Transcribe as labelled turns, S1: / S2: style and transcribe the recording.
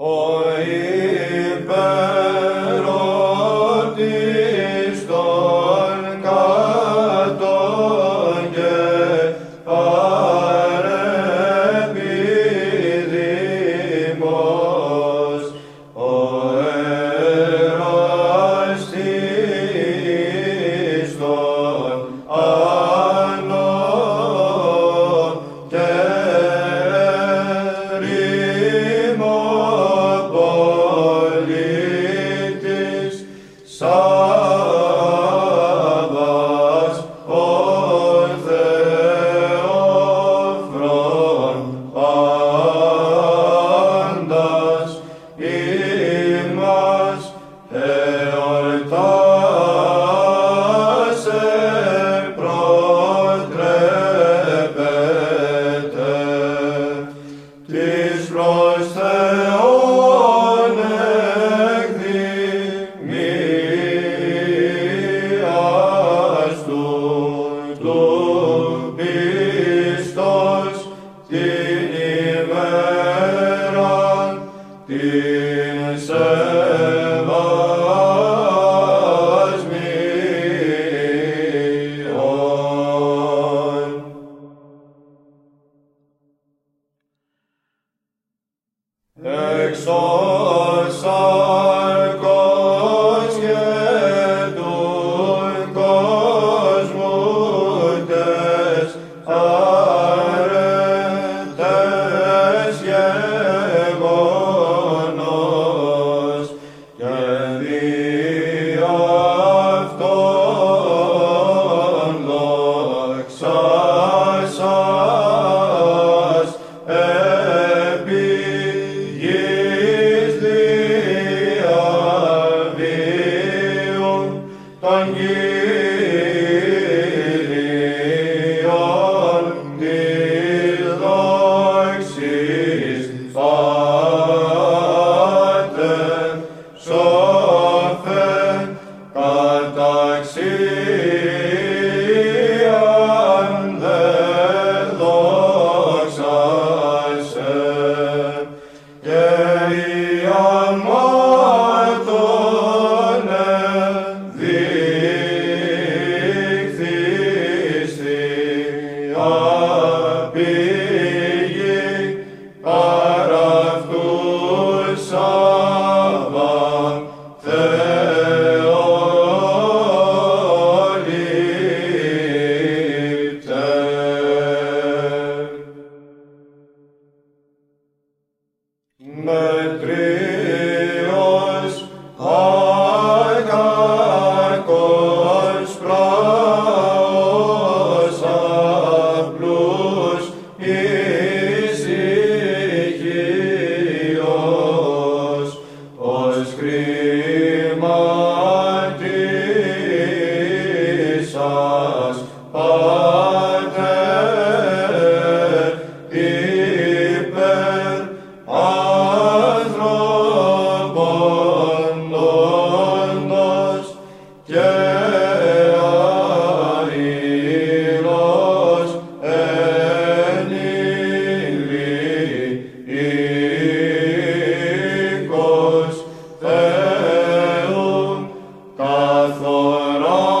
S1: Oibe. Σαββάζω, όσοι από φροντά, μα, όσοι προτρεπέστε. Της φροντά, du bist uns den Ehren, den Sebas Meon. Exalt Mătrâi for all. Oh.